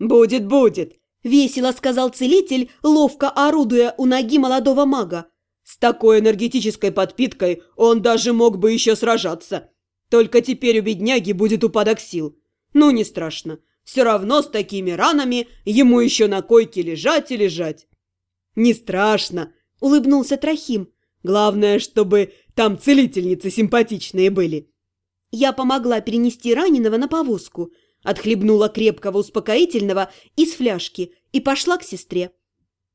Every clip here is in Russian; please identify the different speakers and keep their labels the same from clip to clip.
Speaker 1: «Будет, будет!» – весело сказал целитель, ловко орудуя у ноги молодого мага. «С такой энергетической подпиткой он даже мог бы еще сражаться. Только теперь у бедняги будет упадок сил. Ну, не страшно. Все равно с такими ранами ему еще на койке лежать и лежать». «Не страшно!» – улыбнулся Трохим. «Главное, чтобы там целительницы симпатичные были». Я помогла перенести раненого на повозку – Отхлебнула крепкого успокоительного из фляжки и пошла к сестре.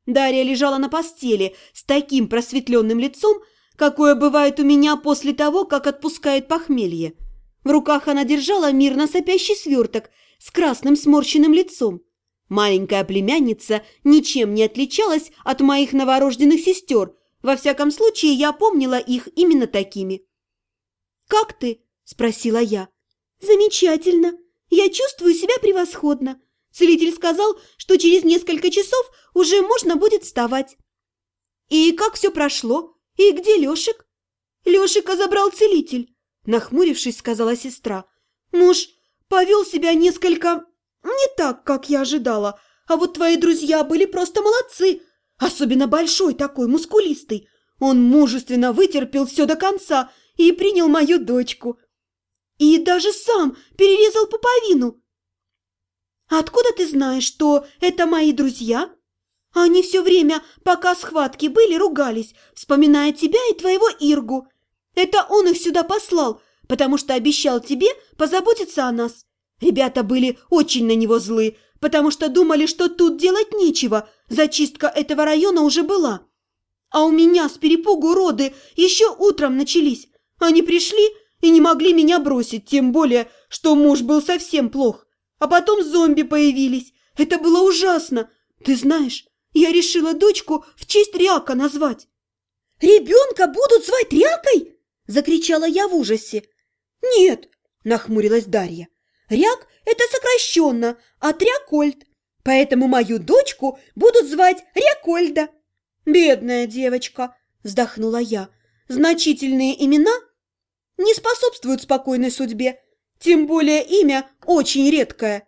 Speaker 1: Дарья лежала на постели с таким просветленным лицом, какое бывает у меня после того, как отпускает похмелье. В руках она держала мирно сопящий сверток с красным сморщенным лицом. Маленькая племянница ничем не отличалась от моих новорожденных сестер. Во всяком случае, я помнила их именно такими. «Как ты?» – спросила я. «Замечательно», я чувствую себя превосходно. Целитель сказал, что через несколько часов уже можно будет вставать. И как все прошло? И где Лешик? Лешика забрал целитель, нахмурившись, сказала сестра. Муж повел себя несколько не так, как я ожидала. А вот твои друзья были просто молодцы. Особенно большой такой, мускулистый. Он мужественно вытерпел все до конца и принял мою дочку. И даже сам перерезал пуповину. Откуда ты знаешь, что это мои друзья? Они все время, пока схватки были, ругались, вспоминая тебя и твоего Иргу. Это он их сюда послал, потому что обещал тебе позаботиться о нас. Ребята были очень на него злы, потому что думали, что тут делать нечего, зачистка этого района уже была. А у меня с перепугу роды еще утром начались. Они пришли и не могли меня бросить, тем более, что муж был совсем плох. А потом зомби появились. Это было ужасно. Ты знаешь, я решила дочку в честь Ряка назвать. «Ребенка будут звать Рякой?» – закричала я в ужасе. «Нет», – нахмурилась Дарья. «Ряк – это сокращенно от Рякольд, поэтому мою дочку будут звать Рякольда». «Бедная девочка», – вздохнула я. «Значительные имена – не способствуют спокойной судьбе. Тем более имя очень редкое».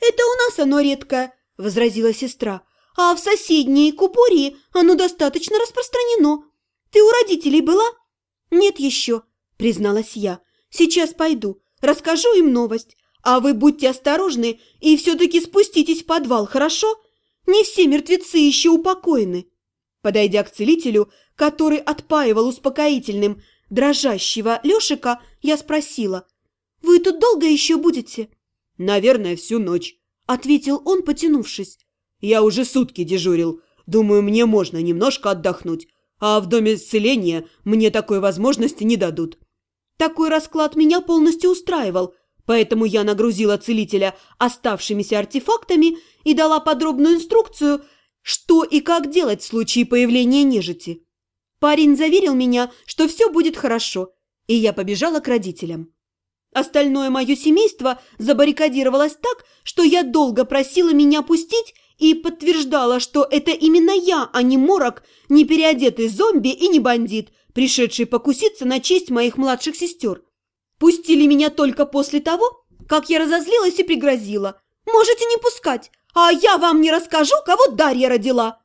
Speaker 1: «Это у нас оно редкое», – возразила сестра. «А в соседней Купории оно достаточно распространено. Ты у родителей была?» «Нет еще», – призналась я. «Сейчас пойду, расскажу им новость. А вы будьте осторожны и все-таки спуститесь в подвал, хорошо? Не все мертвецы еще упокоены». Подойдя к целителю, который отпаивал успокоительным дрожащего Лешика, я спросила, «Вы тут долго еще будете?» «Наверное, всю ночь», — ответил он, потянувшись. «Я уже сутки дежурил. Думаю, мне можно немножко отдохнуть, а в доме исцеления мне такой возможности не дадут». Такой расклад меня полностью устраивал, поэтому я нагрузила целителя оставшимися артефактами и дала подробную инструкцию, что и как делать в случае появления нежити. Парень заверил меня, что все будет хорошо, и я побежала к родителям. Остальное мое семейство забаррикадировалось так, что я долго просила меня пустить и подтверждала, что это именно я, а не морок, не переодетый зомби и не бандит, пришедший покуситься на честь моих младших сестер. Пустили меня только после того, как я разозлилась и пригрозила. «Можете не пускать, а я вам не расскажу, кого Дарья родила».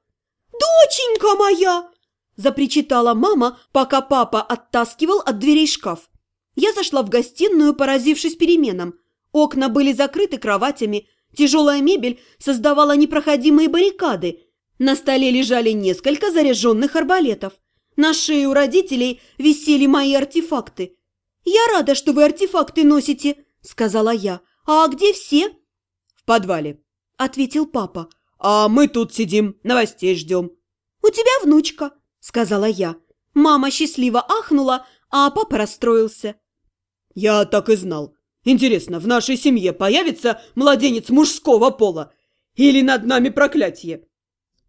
Speaker 1: «Доченька моя!» Запричитала мама, пока папа оттаскивал от дверей шкаф. Я зашла в гостиную, поразившись переменам. Окна были закрыты кроватями, тяжелая мебель создавала непроходимые баррикады. На столе лежали несколько заряженных арбалетов. На шее у родителей висели мои артефакты. «Я рада, что вы артефакты носите», — сказала я. «А где все?» «В подвале», — ответил папа. «А мы тут сидим, новостей ждем». «У тебя внучка», сказала я. Мама счастливо ахнула, а папа расстроился. «Я так и знал. Интересно, в нашей семье появится младенец мужского пола? Или над нами проклятие?»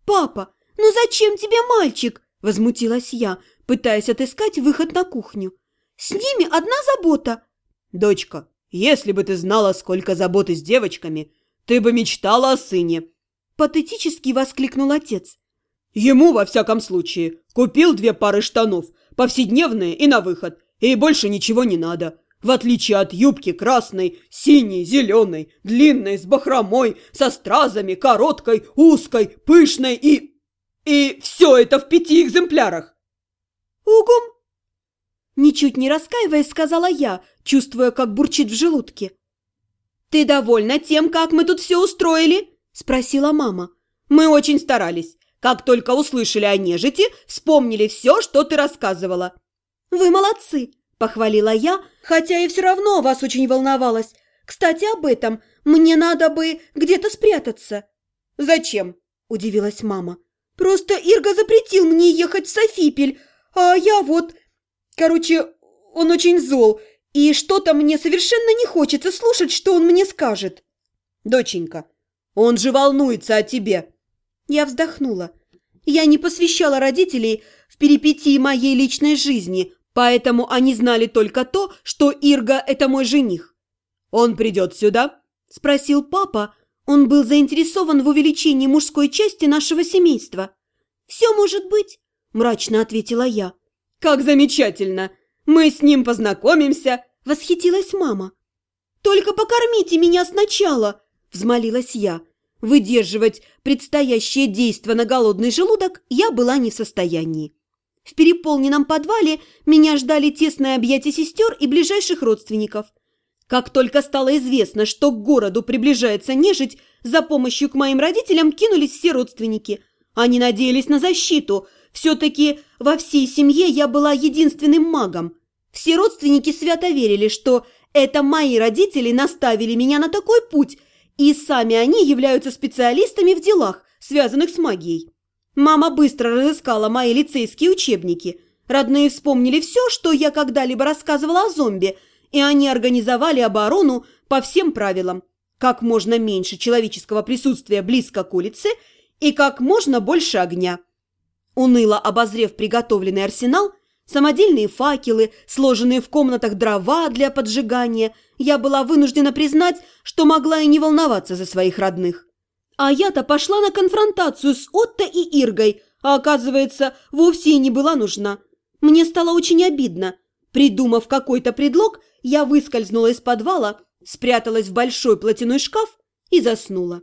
Speaker 1: «Папа, ну зачем тебе мальчик?» – возмутилась я, пытаясь отыскать выход на кухню. «С ними одна забота». «Дочка, если бы ты знала, сколько заботы с девочками, ты бы мечтала о сыне!» Патетически воскликнул отец. Ему, во всяком случае, купил две пары штанов, повседневные и на выход, и больше ничего не надо. В отличие от юбки красной, синей, зеленой, длинной, с бахромой, со стразами, короткой, узкой, пышной и... И все это в пяти экземплярах.
Speaker 2: Угум! Ничуть не раскаиваясь, сказала я, чувствуя, как бурчит в желудке.
Speaker 1: «Ты довольна тем, как мы тут все устроили?» – спросила мама. «Мы очень старались. Как только услышали о нежити, вспомнили все, что ты рассказывала».
Speaker 2: «Вы молодцы!» – похвалила я, хотя и все равно вас очень волновалась. «Кстати, об этом. Мне надо бы где-то спрятаться».
Speaker 1: «Зачем?»
Speaker 2: – удивилась мама. «Просто Ирга запретил мне ехать в Софипель, а я вот... Короче, он очень зол, и что-то мне совершенно не хочется слушать, что он мне скажет.
Speaker 1: Доченька, он же волнуется о тебе.
Speaker 2: Я вздохнула. Я не посвящала родителей в перипетии моей личной жизни, поэтому они знали только то, что Ирга – это мой жених.
Speaker 1: «Он придет сюда?»
Speaker 2: – спросил папа. Он был заинтересован в увеличении мужской части нашего семейства. «Все может быть», – мрачно ответила я.
Speaker 1: «Как замечательно! Мы с ним познакомимся,
Speaker 2: Восхитилась мама. «Только покормите меня сначала!» – взмолилась я. Выдерживать предстоящее действо на голодный желудок я была не в состоянии. В переполненном подвале меня ждали тесные объятия сестер и ближайших родственников. Как только стало известно, что к городу приближается нежить, за помощью к моим родителям кинулись все родственники. Они надеялись на защиту. Все-таки во всей семье я была единственным магом. Все родственники свято верили, что это мои родители наставили меня на такой путь, и сами они являются специалистами в делах, связанных с магией. Мама быстро разыскала мои лицейские учебники. Родные вспомнили все, что я когда-либо рассказывала о зомби, и они организовали оборону по всем правилам. Как можно меньше человеческого присутствия близко к улице и как можно больше огня. Уныло обозрев приготовленный арсенал, самодельные факелы, сложенные в комнатах дрова для поджигания, я была вынуждена признать, что могла и не волноваться за своих родных. А я-то пошла на конфронтацию с Отто и Иргой, а оказывается, вовсе и не была нужна. Мне стало очень обидно. Придумав какой-то предлог, я выскользнула из подвала, спряталась в большой платяной шкаф и заснула.